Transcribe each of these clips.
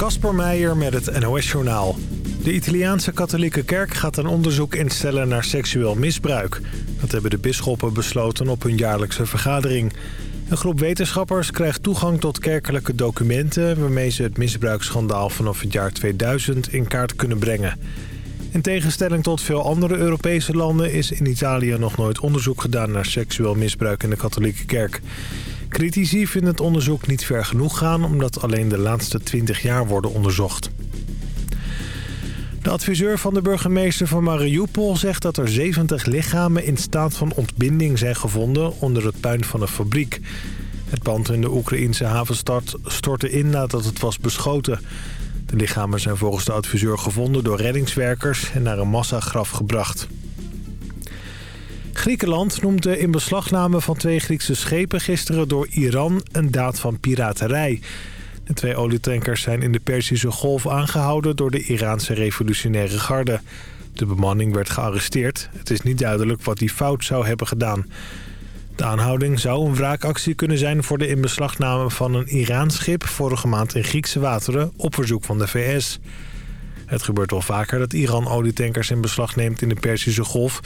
Kasper Meijer met het NOS-journaal. De Italiaanse katholieke kerk gaat een onderzoek instellen naar seksueel misbruik. Dat hebben de bisschoppen besloten op hun jaarlijkse vergadering. Een groep wetenschappers krijgt toegang tot kerkelijke documenten... waarmee ze het misbruiksschandaal vanaf het jaar 2000 in kaart kunnen brengen. In tegenstelling tot veel andere Europese landen... is in Italië nog nooit onderzoek gedaan naar seksueel misbruik in de katholieke kerk. Critici vinden het onderzoek niet ver genoeg gaan... omdat alleen de laatste 20 jaar worden onderzocht. De adviseur van de burgemeester van Mariupol zegt dat er 70 lichamen in staat van ontbinding zijn gevonden onder het puin van een fabriek. Het pand in de Oekraïnse havenstad stortte in nadat het was beschoten. De lichamen zijn volgens de adviseur gevonden door reddingswerkers en naar een massagraf gebracht. Griekenland noemt de inbeslagname van twee Griekse schepen gisteren door Iran een daad van piraterij. De twee olietankers zijn in de Perzische Golf aangehouden door de Iraanse revolutionaire garde. De bemanning werd gearresteerd. Het is niet duidelijk wat die fout zou hebben gedaan. De aanhouding zou een wraakactie kunnen zijn voor de inbeslagname van een Iraans schip... vorige maand in Griekse wateren op verzoek van de VS. Het gebeurt al vaker dat Iran olietankers in beslag neemt in de Perzische Golf.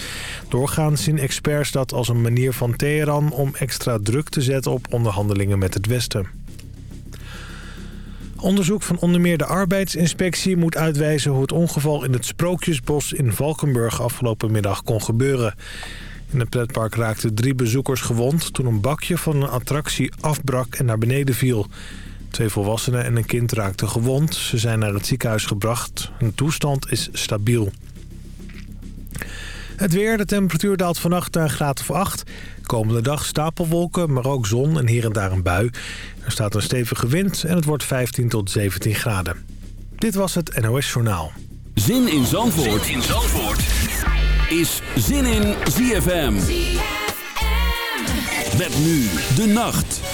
Doorgaans zien experts dat als een manier van Teheran om extra druk te zetten op onderhandelingen met het Westen. Onderzoek van onder meer de arbeidsinspectie moet uitwijzen hoe het ongeval in het Sprookjesbos in Valkenburg afgelopen middag kon gebeuren. In het pretpark raakten drie bezoekers gewond toen een bakje van een attractie afbrak en naar beneden viel. Twee volwassenen en een kind raakten gewond. Ze zijn naar het ziekenhuis gebracht. Hun toestand is stabiel. Het weer, de temperatuur daalt vannacht naar een graad of 8. Komende dag stapelwolken, maar ook zon en hier en daar een bui. Er staat een stevige wind en het wordt 15 tot 17 graden. Dit was het NOS Journaal. Zin in Zandvoort, zin in Zandvoort. is Zin in ZFM. ZFM. Met nu de nacht.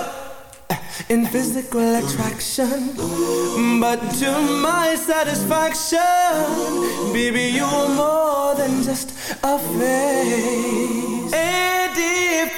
in physical attraction But to my satisfaction Baby, you're more than just a face. And if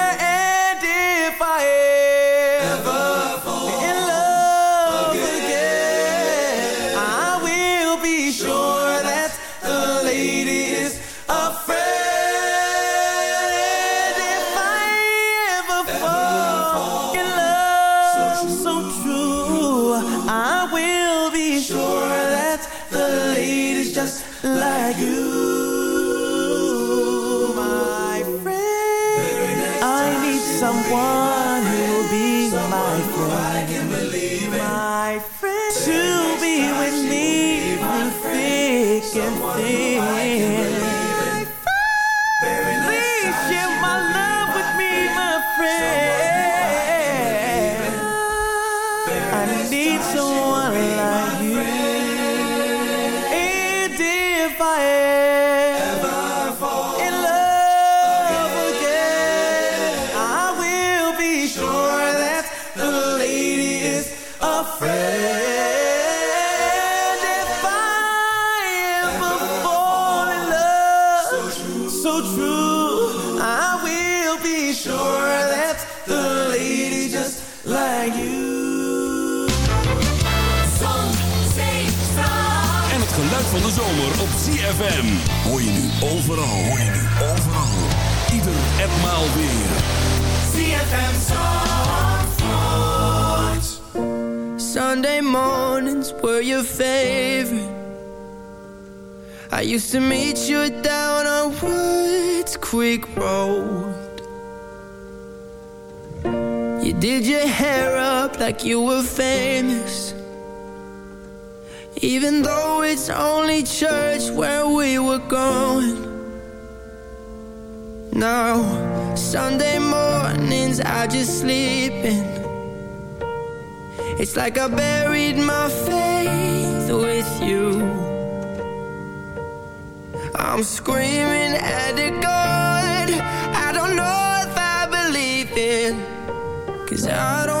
CFM. Hoor je nu overal. Hoor je nu overal. Ieder en maal weer. CFM Zandvoort. Sunday mornings were your favorite. I used to meet you down on Woods Creek Road. You did your hair up like you were famous. Even though it's only church where we were going. Now, Sunday mornings I just sleep in It's like I buried my faith with you. I'm screaming at the God I don't know if I believe in Cause I don't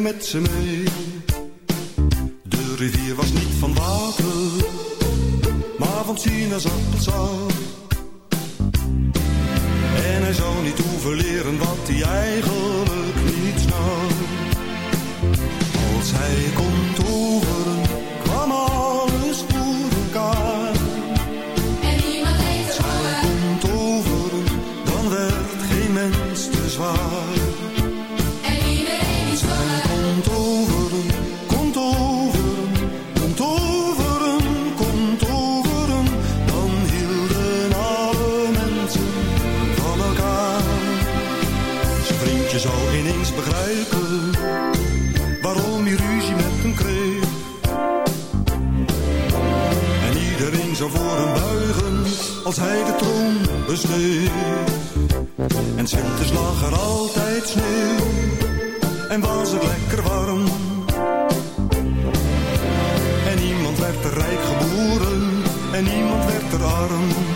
Met ze mee. De rivier was niet van water, maar van sinaasappelsap. En hij zou niet hoeven leren wat hij eigenlijk niet snap. Als hij kon toveren, als hij de troon besteed. En Sinterklaas lag er altijd sneeuw en was het lekker warm. En niemand werd er rijk geboren en niemand werd er arm.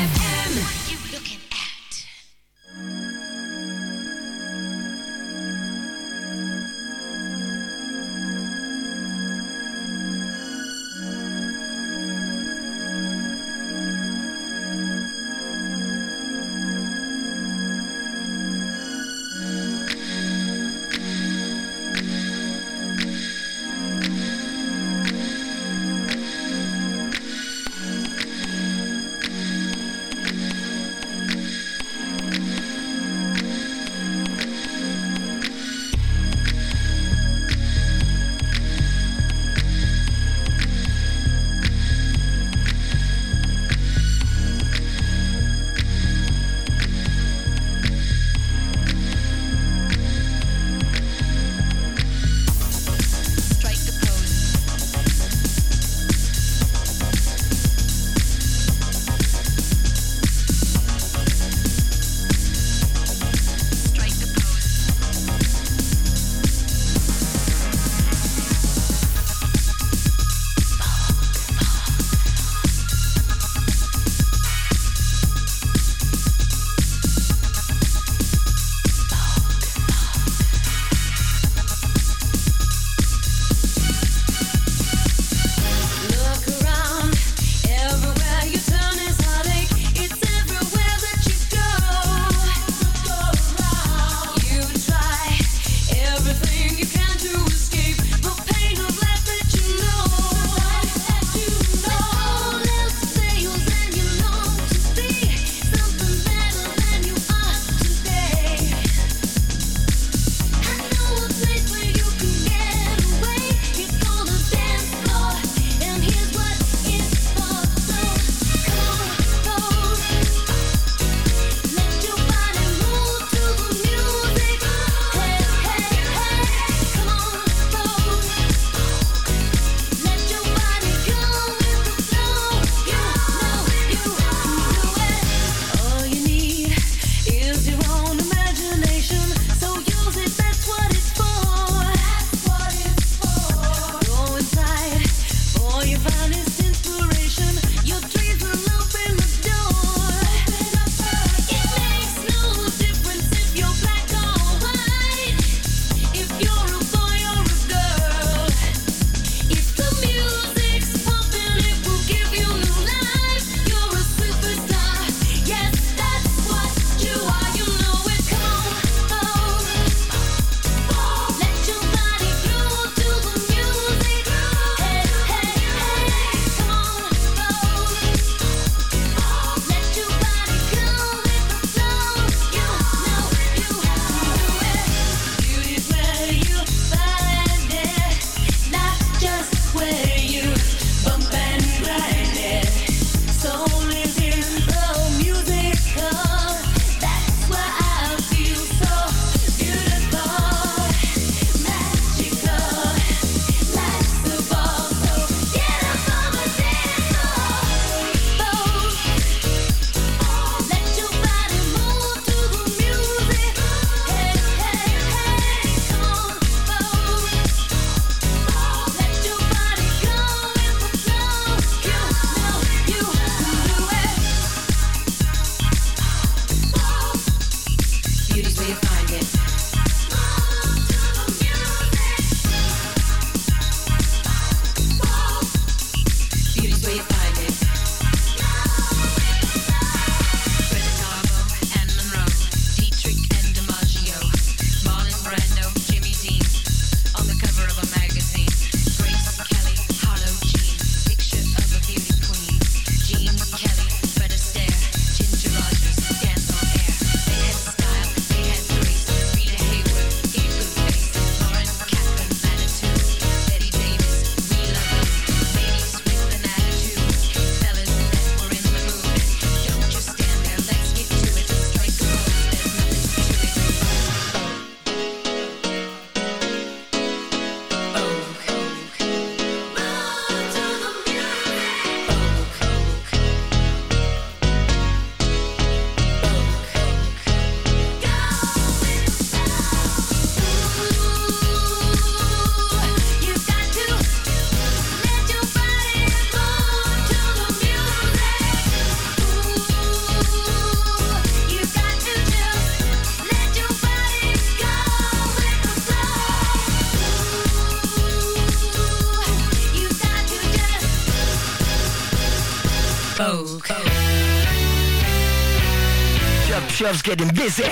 is getting busy. Uh,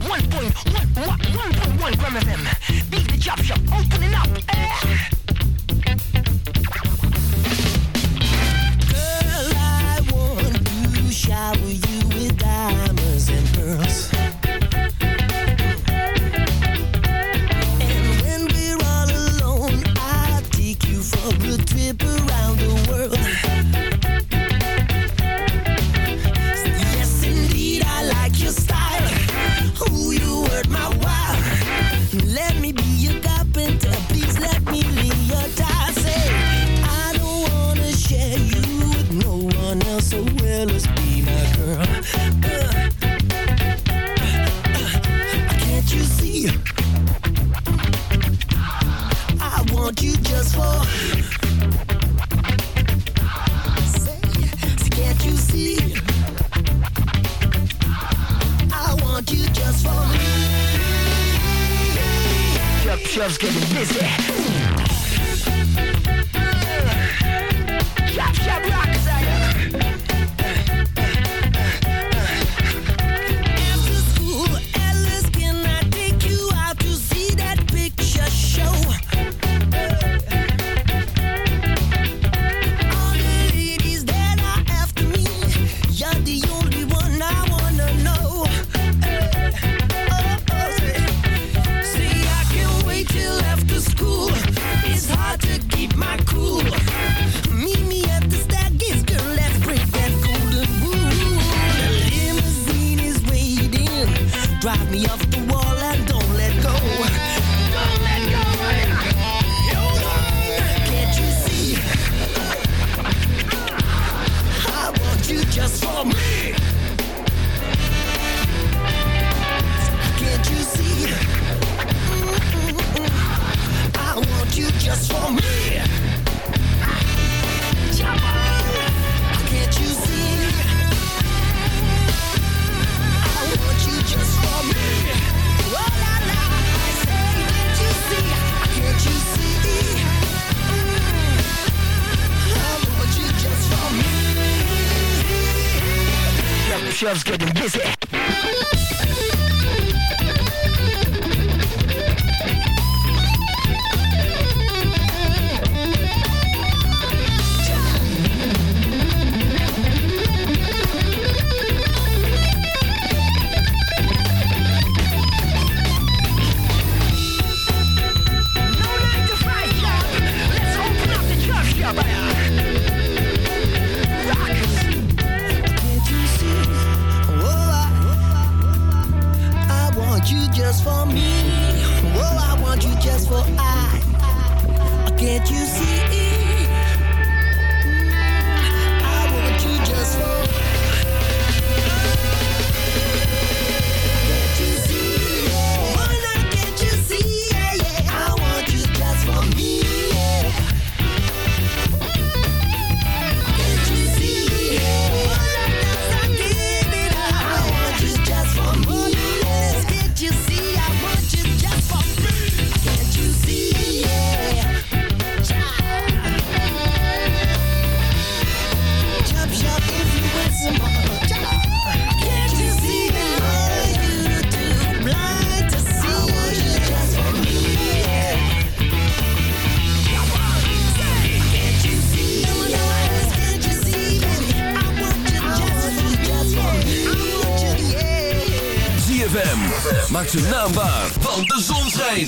1.1 1.1 Gram FM. Big the chop shop.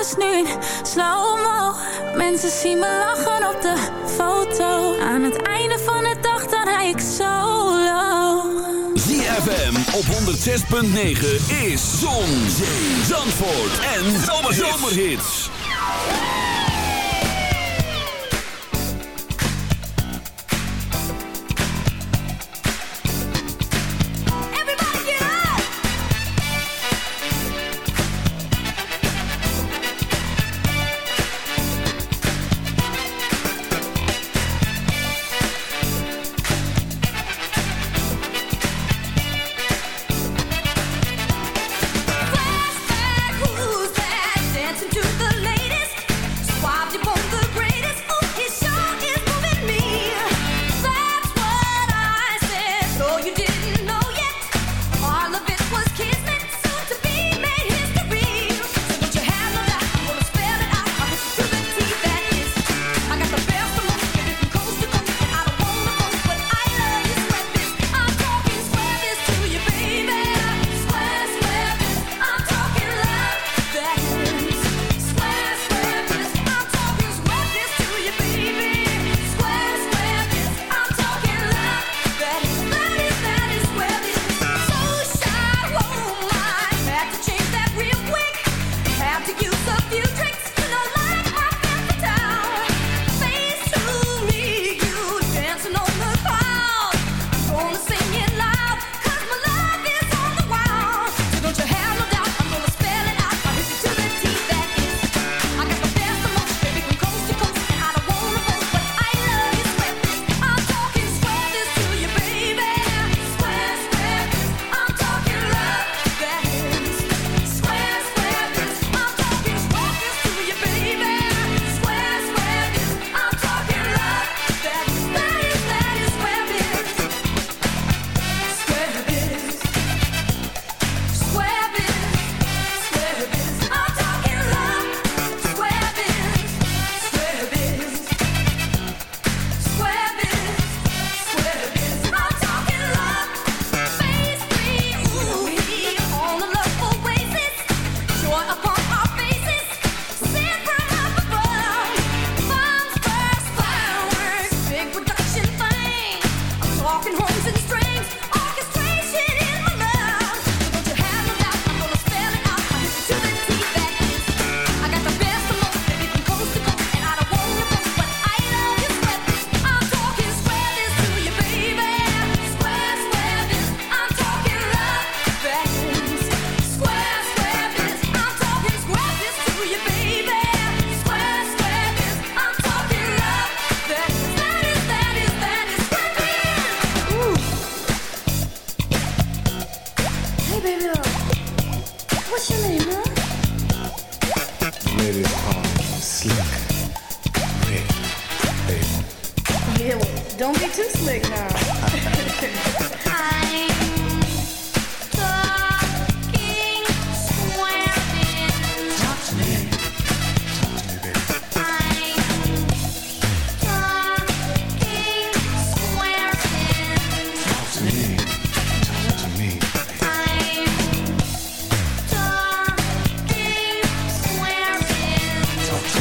nu in slow-mo. Mensen zien me lachen op de foto. Aan het einde van de dag dan rij ik solo. ZFM op 106.9 is Zon, Zee, Zandvoort en Zomerhits. Everybody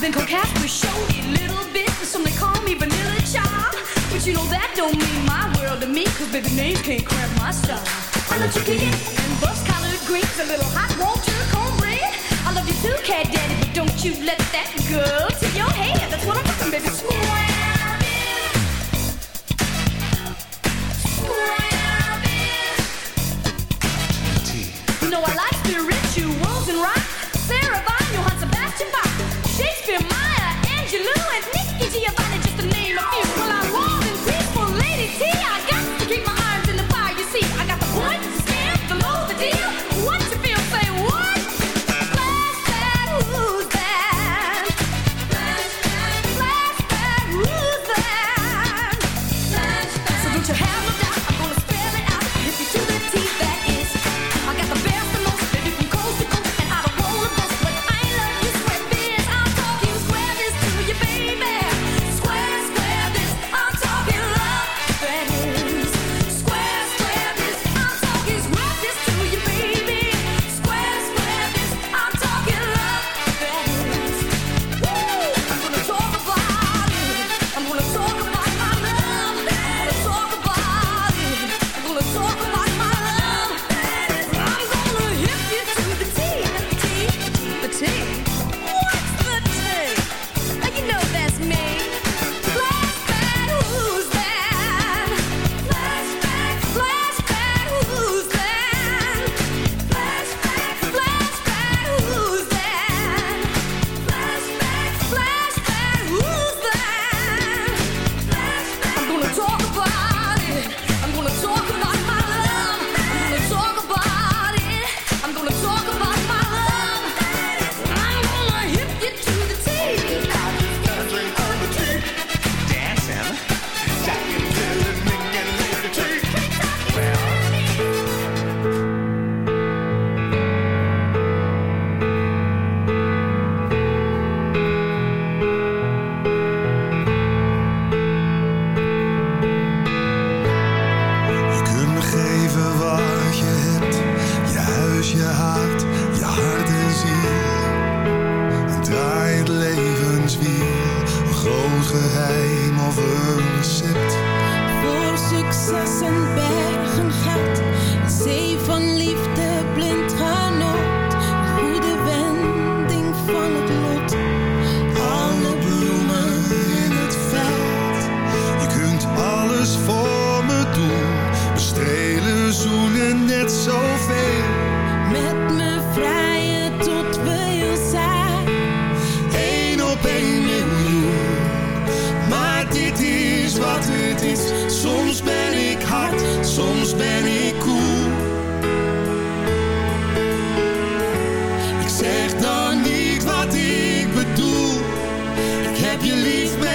I've been called with shorty little bit, and some they call me vanilla child. But you know that don't mean my world to me, cause baby names can't cramp my style. I love you, kitty, and bus colored greens, a little hot water, cornbread. I love you too, cat daddy, but don't you let that go to your head. That's what I'm talking, baby. Smooth.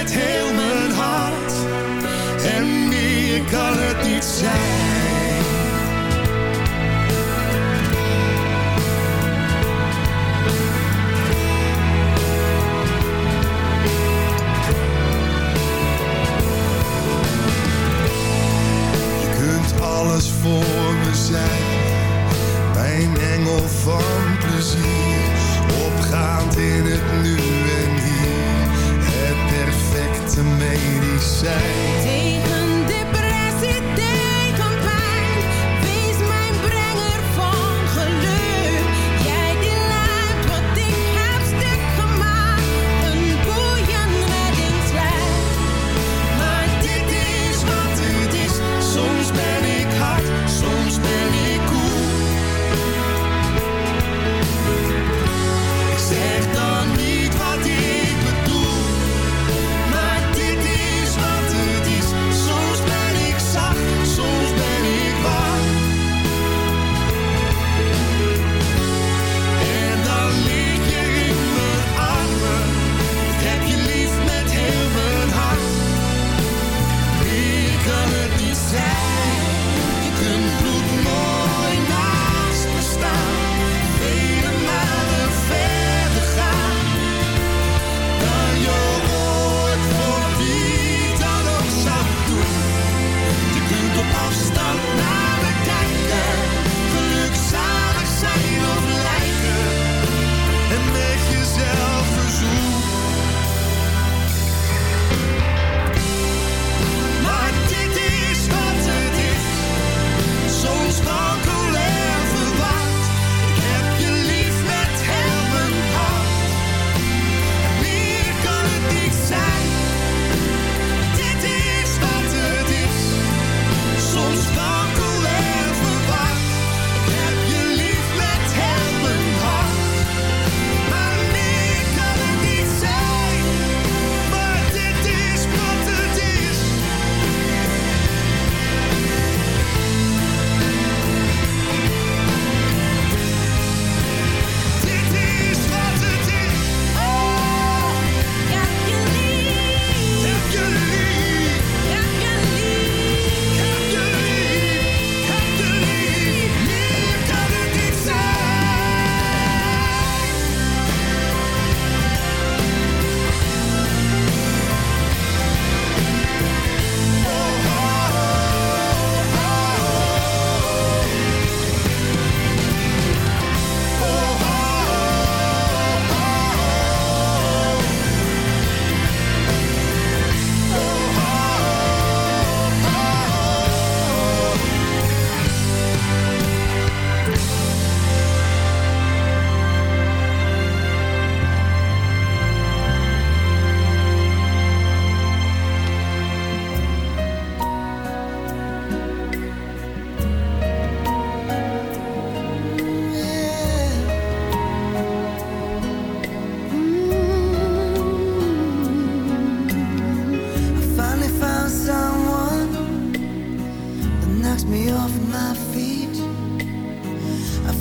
met heel mijn hart. En meer kan het niet zijn.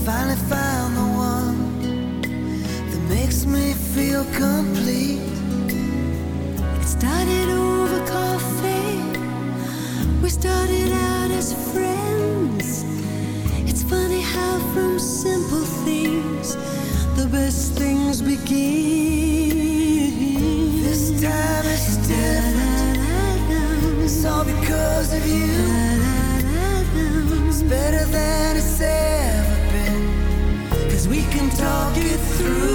finally found the one that makes me feel complete. It started over coffee. We started out as friends. It's funny how from simple things the best things begin. This time it's different. It's all because of you. It's better than can talk it through.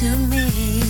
to me.